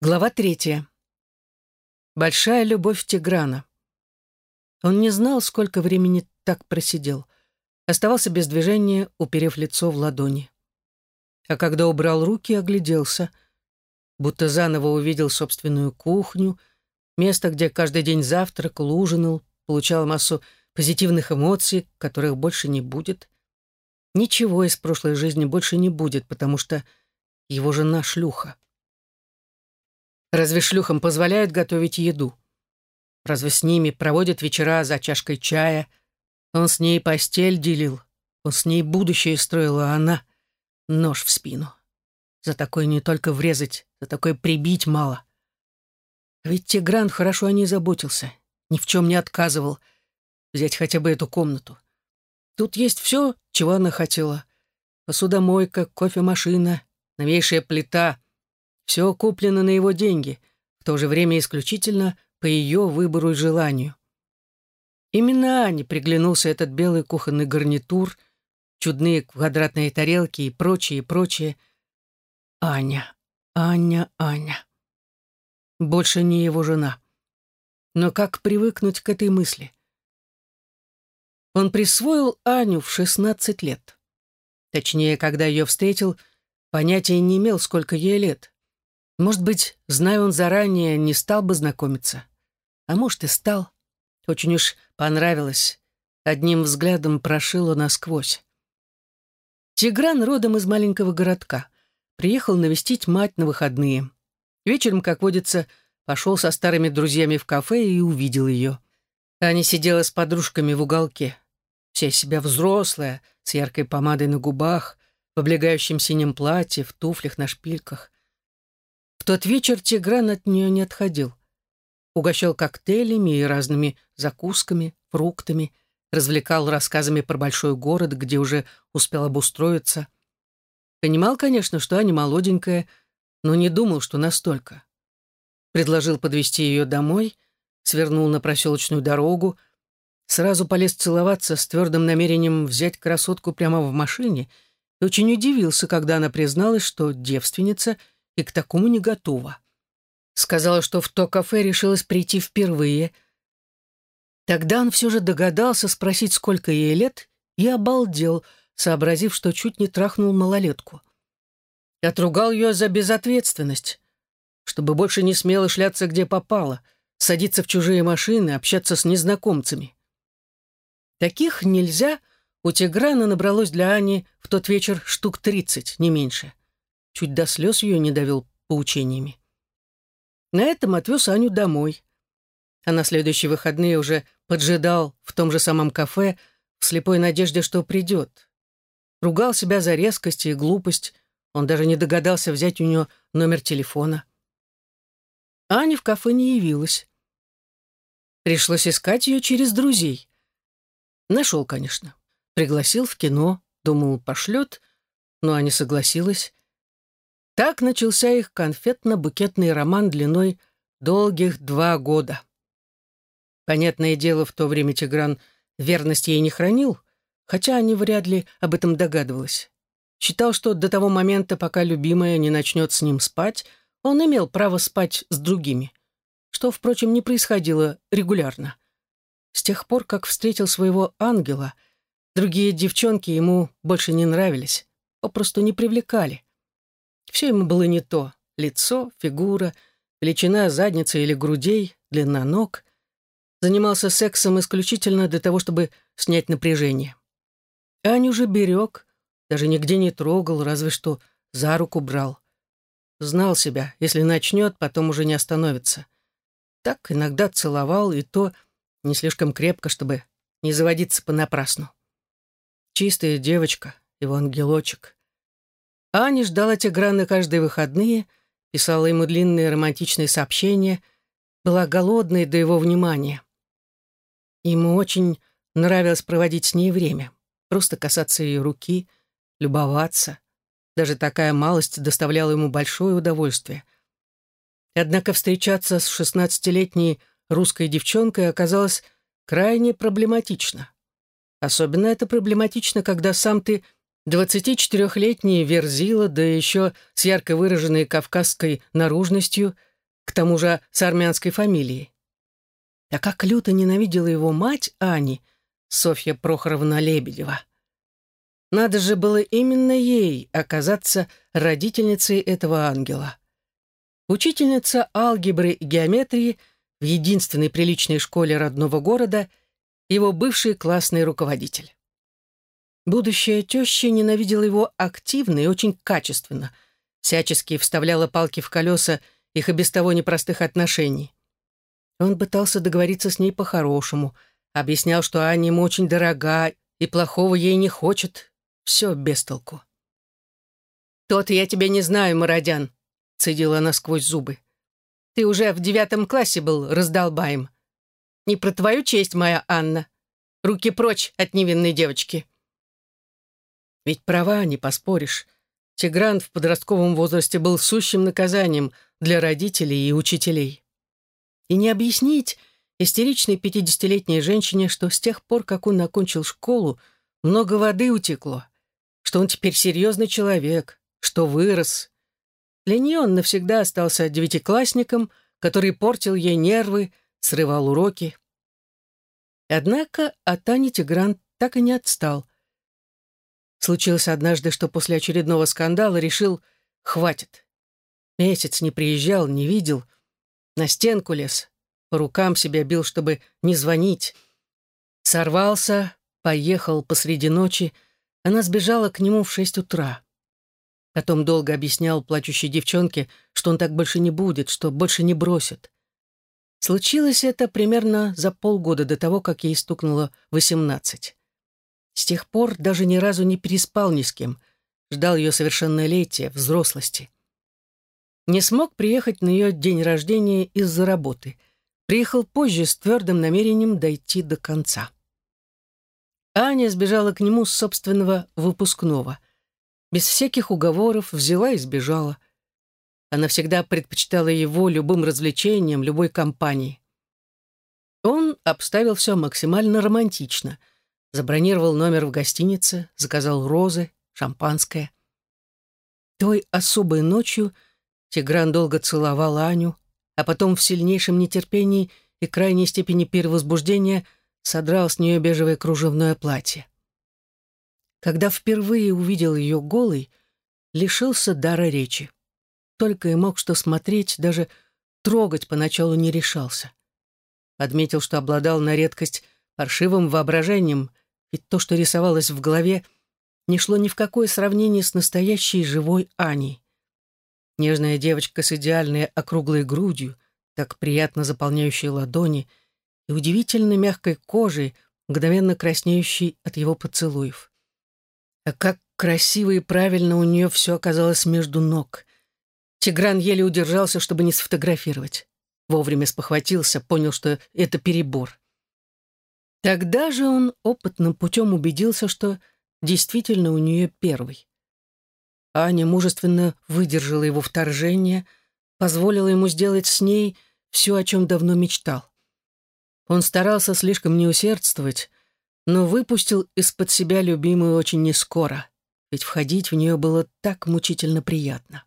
Глава третья. Большая любовь Тиграна. Он не знал, сколько времени так просидел. Оставался без движения, уперев лицо в ладони. А когда убрал руки, огляделся, будто заново увидел собственную кухню, место, где каждый день завтракал, ужинал, получал массу позитивных эмоций, которых больше не будет. Ничего из прошлой жизни больше не будет, потому что его жена шлюха. Разве шлюхам позволяют готовить еду? Разве с ними проводят вечера за чашкой чая? Он с ней постель делил, он с ней будущее строил, а она — нож в спину. За такое не только врезать, за такое прибить мало. Ведь Тигран хорошо о ней заботился, ни в чем не отказывал. Взять хотя бы эту комнату. Тут есть все, чего она хотела. Посудомойка, кофемашина, новейшая плита — все куплено на его деньги, в то же время исключительно по ее выбору и желанию. Именно Ане приглянулся этот белый кухонный гарнитур, чудные квадратные тарелки и прочее, прочее. Аня, Аня, Аня. Больше не его жена. Но как привыкнуть к этой мысли? Он присвоил Аню в 16 лет. Точнее, когда ее встретил, понятия не имел, сколько ей лет. Может быть, зная он заранее, не стал бы знакомиться. А может, и стал. Очень уж понравилось. Одним взглядом прошило насквозь. Тигран родом из маленького городка. Приехал навестить мать на выходные. Вечером, как водится, пошел со старыми друзьями в кафе и увидел ее. Аня сидела с подружками в уголке. Вся себя взрослая, с яркой помадой на губах, в облегающем синем платье, в туфлях на шпильках тот вечер Тигран от нее не отходил. Угощал коктейлями и разными закусками, фруктами, развлекал рассказами про большой город, где уже успел обустроиться. Понимал, конечно, что Аня молоденькая, но не думал, что настолько. Предложил подвести ее домой, свернул на проселочную дорогу, сразу полез целоваться с твердым намерением взять красотку прямо в машине и очень удивился, когда она призналась, что девственница — и к такому не готова. Сказала, что в то кафе решилась прийти впервые. Тогда он все же догадался спросить, сколько ей лет, и обалдел, сообразив, что чуть не трахнул малолетку. Отругал ее за безответственность, чтобы больше не смело шляться где попало, садиться в чужие машины, общаться с незнакомцами. Таких нельзя, у Тиграна набралось для Ани в тот вечер штук тридцать, не меньше чуть до слез ее не довел поучениями. На этом отвез Аню домой. А на следующие выходные уже поджидал в том же самом кафе в слепой надежде, что придет. Ругал себя за резкость и глупость. Он даже не догадался взять у нее номер телефона. Аня в кафе не явилась. Пришлось искать ее через друзей. Нашел, конечно. Пригласил в кино, думал, пошлет, но Аня согласилась. Так начался их конфетно-букетный роман длиной долгих два года. Понятное дело, в то время Тигран верность ей не хранил, хотя они вряд ли об этом догадывалась. Считал, что до того момента, пока любимая не начнет с ним спать, он имел право спать с другими, что, впрочем, не происходило регулярно. С тех пор, как встретил своего ангела, другие девчонки ему больше не нравились, попросту не привлекали. Все ему было не то. Лицо, фигура, величина задницы или грудей, длина ног. Занимался сексом исключительно для того, чтобы снять напряжение. Аню же берег, даже нигде не трогал, разве что за руку брал. Знал себя, если начнет, потом уже не остановится. Так иногда целовал, и то не слишком крепко, чтобы не заводиться понапрасну. Чистая девочка, его ангелочек. Аня ждала Тиграна каждые выходные, писала ему длинные романтичные сообщения, была голодной до его внимания. Ему очень нравилось проводить с ней время, просто касаться ее руки, любоваться. Даже такая малость доставляла ему большое удовольствие. Однако встречаться с шестнадцатилетней русской девчонкой оказалось крайне проблематично. Особенно это проблематично, когда сам ты – 24-летний Верзила, да еще с ярко выраженной кавказской наружностью, к тому же с армянской фамилией. А как люто ненавидела его мать Ани, Софья Прохоровна Лебедева. Надо же было именно ей оказаться родительницей этого ангела. Учительница алгебры и геометрии в единственной приличной школе родного города, его бывший классный руководитель. Будущая теща ненавидела его активно и очень качественно, всячески вставляла палки в колеса их и без того непростых отношений. Он пытался договориться с ней по-хорошему, объяснял, что Аня ему очень дорога и плохого ей не хочет. Все без толку. «Тот я тебя не знаю, Мародян», — цедила она сквозь зубы. «Ты уже в девятом классе был раздолбаем. Не про твою честь, моя Анна. Руки прочь от невинной девочки». Ведь права не поспоришь. Тигран в подростковом возрасте был сущим наказанием для родителей и учителей. И не объяснить истеричной пятидесятилетней женщине, что с тех пор, как он окончил школу, много воды утекло, что он теперь серьезный человек, что вырос. Для нее он навсегда остался девятиклассником, который портил ей нервы, срывал уроки. Однако от Ани Тигран так и не отстал. Случилось однажды, что после очередного скандала решил «хватит». Месяц не приезжал, не видел — на стенку лез, по рукам себя бил, чтобы не звонить. Сорвался, поехал посреди ночи. Она сбежала к нему в шесть утра. Потом долго объяснял плачущей девчонке, что он так больше не будет, что больше не бросит. Случилось это примерно за полгода до того, как ей стукнуло восемнадцать. С тех пор даже ни разу не переспал ни с кем. Ждал ее совершеннолетия, взрослости. Не смог приехать на ее день рождения из-за работы. Приехал позже с твердым намерением дойти до конца. Аня сбежала к нему с собственного выпускного. Без всяких уговоров взяла и сбежала. Она всегда предпочитала его любым развлечениям, любой компании. Он обставил все максимально романтично. Забронировал номер в гостинице, заказал розы, шампанское. Той особой ночью — Тигран долго целовал Аню, а потом в сильнейшем нетерпении и крайней степени перевозбуждения содрал с нее бежевое кружевное платье. Когда впервые увидел ее голой, лишился дара речи. Только и мог что смотреть, даже трогать поначалу не решался. Отметил, что обладал на редкость паршивым воображением, ведь то, что рисовалось в голове, не шло ни в какое сравнение с настоящей живой Аней. Нежная девочка с идеальной округлой грудью, так приятно заполняющей ладони, и удивительно мягкой кожей, мгновенно краснеющей от его поцелуев. А как красиво и правильно у нее все оказалось между ног. Тигран еле удержался, чтобы не сфотографировать. Вовремя спохватился, понял, что это перебор. Тогда же он опытным путем убедился, что действительно у нее первый. Аня мужественно выдержала его вторжение, позволила ему сделать с ней все, о чем давно мечтал. Он старался слишком не усердствовать, но выпустил из-под себя любимую очень нескоро, ведь входить в нее было так мучительно приятно.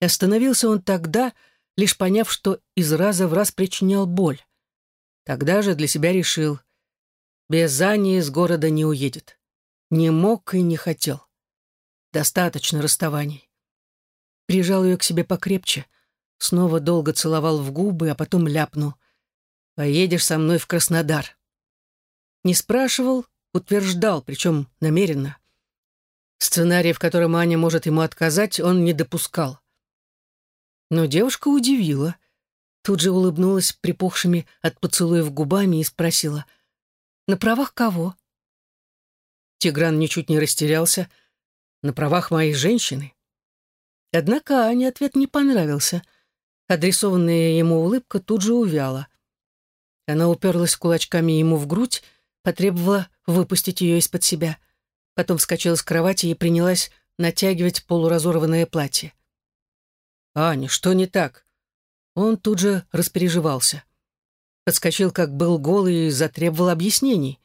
И остановился он тогда, лишь поняв, что из раза в раз причинял боль. Тогда же для себя решил, без Ани из города не уедет. Не мог и не хотел. Достаточно расставаний. Прижал ее к себе покрепче, снова долго целовал в губы, а потом ляпнул. «Поедешь со мной в Краснодар». Не спрашивал, утверждал, причем намеренно. Сценарий, в котором Аня может ему отказать, он не допускал. Но девушка удивила. Тут же улыбнулась припухшими от поцелуев губами и спросила, «На правах кого?» Тигран ничуть не растерялся, на правах моей женщины. Однако Ане ответ не понравился. Адресованная ему улыбка тут же увяла. Она уперлась кулачками ему в грудь, потребовала выпустить ее из-под себя. Потом вскочила с кровати и принялась натягивать полуразорванное платье. «Аня, что не так?» Он тут же распереживался. Подскочил, как был голый, и затребовал объяснений.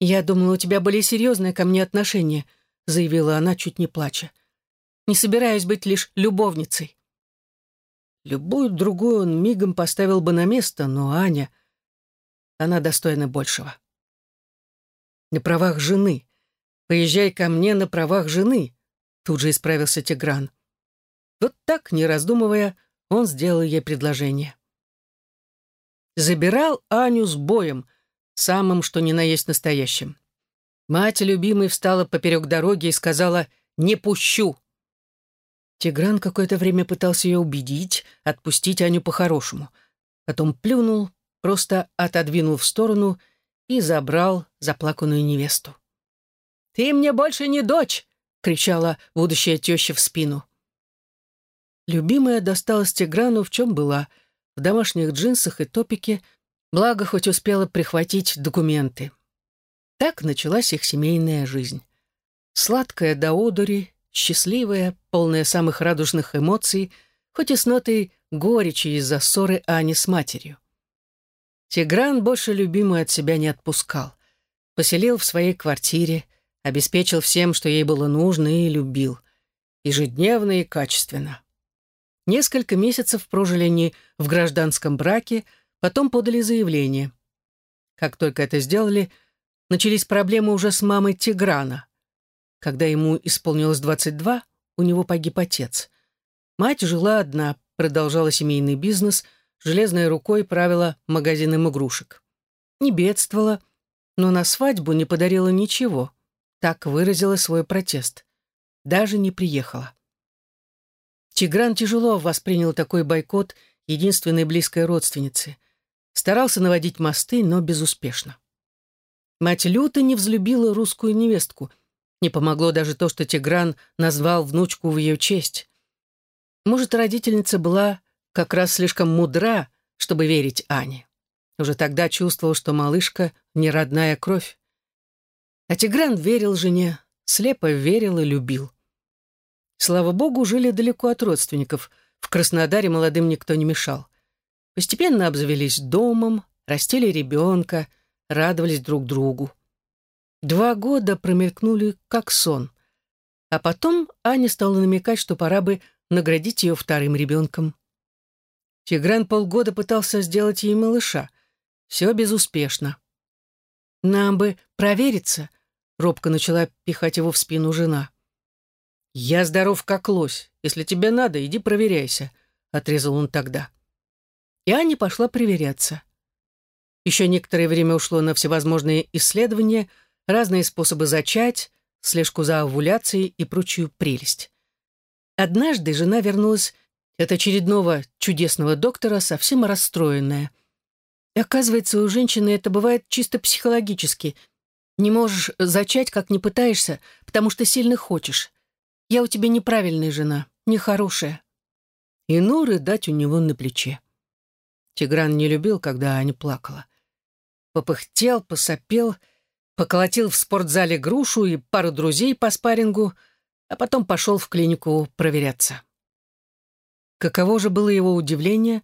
«Я думала, у тебя были серьезные ко мне отношения», — заявила она, чуть не плача. «Не собираюсь быть лишь любовницей». Любую другую он мигом поставил бы на место, но Аня... Она достойна большего. На правах жены. Поезжай ко мне на правах жены. Тут же исправился Тигран. Вот так, не раздумывая, он сделал ей предложение. Забирал Аню с боем, самым что ни на есть настоящим. Мать любимой встала поперек дороги и сказала «Не пущу!» Тигран какое-то время пытался ее убедить, отпустить Аню по-хорошему. Потом плюнул, просто отодвинул в сторону и забрал заплаканную невесту. «Ты мне больше не дочь!» — кричала будущая теща в спину. Любимая досталась Тиграну в чем была, в домашних джинсах и топике, благо хоть успела прихватить документы. Так началась их семейная жизнь. Сладкая до одури, счастливая, полная самых радужных эмоций, хоть и с нотой горечи из-за ссоры Ани с матерью. Тигран больше любимую от себя не отпускал. Поселил в своей квартире, обеспечил всем, что ей было нужно, и любил. Ежедневно и качественно. Несколько месяцев прожили они в гражданском браке, потом подали заявление. Как только это сделали, начались проблемы уже с мамой Тиграна. Когда ему исполнилось 22, у него погиб отец. Мать жила одна, продолжала семейный бизнес, железной рукой правила магазином игрушек. Не бедствовала, но на свадьбу не подарила ничего. Так выразила свой протест. Даже не приехала. Тигран тяжело воспринял такой бойкот единственной близкой родственницы. Старался наводить мосты, но безуспешно. Мать люто не взлюбила русскую невестку. Не помогло даже то, что Тигран назвал внучку в ее честь. Может, родительница была как раз слишком мудра, чтобы верить Ане. Уже тогда чувствовал, что малышка — не родная кровь. А Тигран верил жене, слепо верил и любил. Слава богу, жили далеко от родственников. В Краснодаре молодым никто не мешал. Постепенно обзавелись домом, растили ребенка, радовались друг другу. Два года промелькнули как сон. А потом Аня стала намекать, что пора бы наградить ее вторым ребенком. Тигран полгода пытался сделать ей малыша. Все безуспешно. «Нам бы провериться», — робко начала пихать его в спину жена. «Я здоров как лось. Если тебе надо, иди проверяйся», — отрезал он тогда. И Аня пошла проверяться. Еще некоторое время ушло на всевозможные исследования, разные способы зачать, слежку за овуляцией и прочую прелесть. Однажды жена вернулась от очередного чудесного доктора, совсем расстроенная. И оказывается, у женщины это бывает чисто психологически. Не можешь зачать, как не пытаешься, потому что сильно хочешь. Я у тебя неправильная жена, нехорошая». И ну рыдать у него на плече. Тигран не любил, когда Аня плакала. Попыхтел, посопел, поколотил в спортзале грушу и пару друзей по спаррингу, а потом пошел в клинику проверяться. Каково же было его удивление,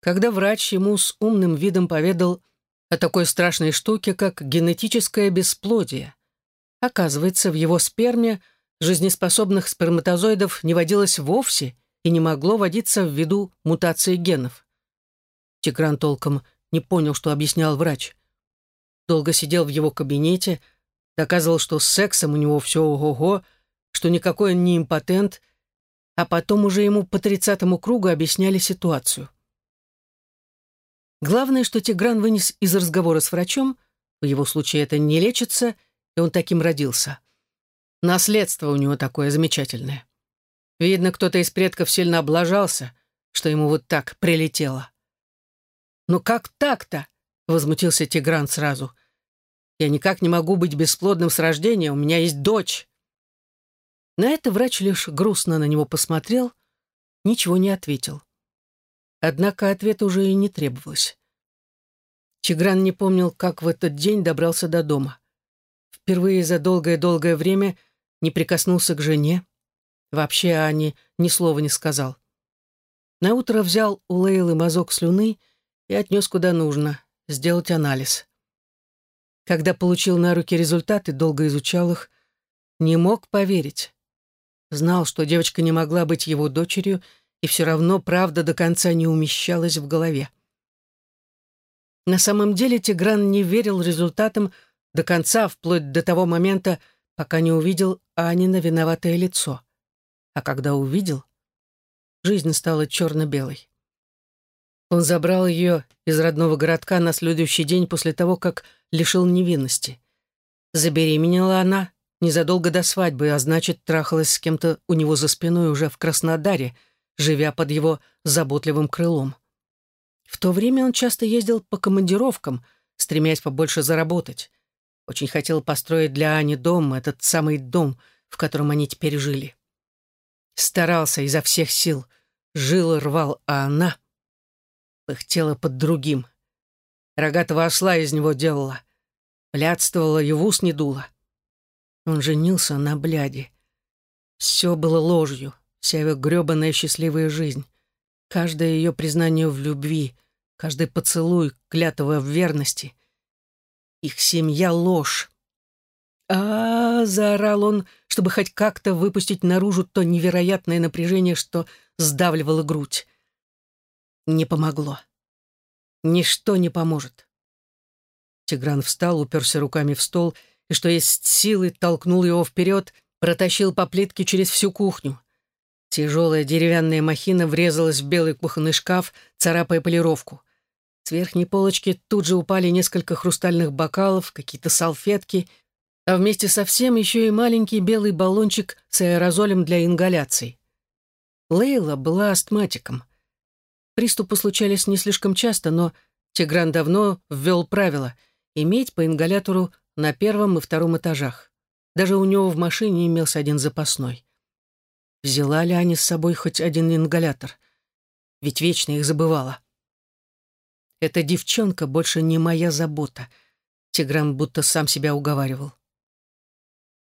когда врач ему с умным видом поведал о такой страшной штуке, как генетическое бесплодие. Оказывается, в его сперме жизнеспособных сперматозоидов не водилось вовсе и не могло водиться ввиду мутации генов. Тигран толком не понял, что объяснял врач. Долго сидел в его кабинете, доказывал, что с сексом у него все ого-го, что никакой он не импотент, а потом уже ему по тридцатому кругу объясняли ситуацию. Главное, что Тигран вынес из разговора с врачом, в его случае это не лечится, и он таким родился — Наследство у него такое замечательное. Видно, кто-то из предков сильно облажался, что ему вот так прилетело. «Ну как так-то?» — возмутился Тигран сразу. «Я никак не могу быть бесплодным с рождения, у меня есть дочь». На это врач лишь грустно на него посмотрел, ничего не ответил. Однако ответа уже и не требовалось. Тигран не помнил, как в этот день добрался до дома. Впервые за долгое-долгое время — не прикоснулся к жене. Вообще Ане ни слова не сказал. Наутро взял у Лейлы мазок слюны и отнес куда нужно, сделать анализ. Когда получил на руки результаты, долго изучал их, не мог поверить. Знал, что девочка не могла быть его дочерью и все равно правда до конца не умещалась в голове. На самом деле Тигран не верил результатам до конца, вплоть до того момента, пока не увидел Анина виноватое лицо. А когда увидел, жизнь стала черно-белой. Он забрал ее из родного городка на следующий день после того, как лишил невинности. Забеременела она незадолго до свадьбы, а значит, трахалась с кем-то у него за спиной уже в Краснодаре, живя под его заботливым крылом. В то время он часто ездил по командировкам, стремясь побольше заработать. Очень хотел построить для Ани дом, этот самый дом, в котором они теперь жили. Старался изо всех сил, жил и рвал, а она пыхтела под другим. Рогатого осла из него делала, блядствовала и в ус не дула. Он женился на бляде. Все было ложью, вся его грёбаная счастливая жизнь. Каждое ее признание в любви, каждый поцелуй, клятого в верности. Их семья — ложь. А, -а, -а заорал он, чтобы хоть как-то выпустить наружу то невероятное напряжение, что сдавливало грудь. Не помогло. Ничто не поможет. Тигран встал, уперся руками в стол и, что есть силы, толкнул его вперед, протащил по плитке через всю кухню. Тяжелая деревянная махина врезалась в белый кухонный шкаф, царапая полировку. С верхней полочки тут же упали несколько хрустальных бокалов, какие-то салфетки, а вместе со всем еще и маленький белый баллончик с аэрозолем для ингаляций. Лейла была астматиком. Приступы случались не слишком часто, но Тигран давно ввел правило — иметь по ингалятору на первом и втором этажах. Даже у него в машине имелся один запасной. Взяла ли Аня с собой хоть один ингалятор? Ведь вечно их забывала. Эта девчонка больше не моя забота. Тигран будто сам себя уговаривал.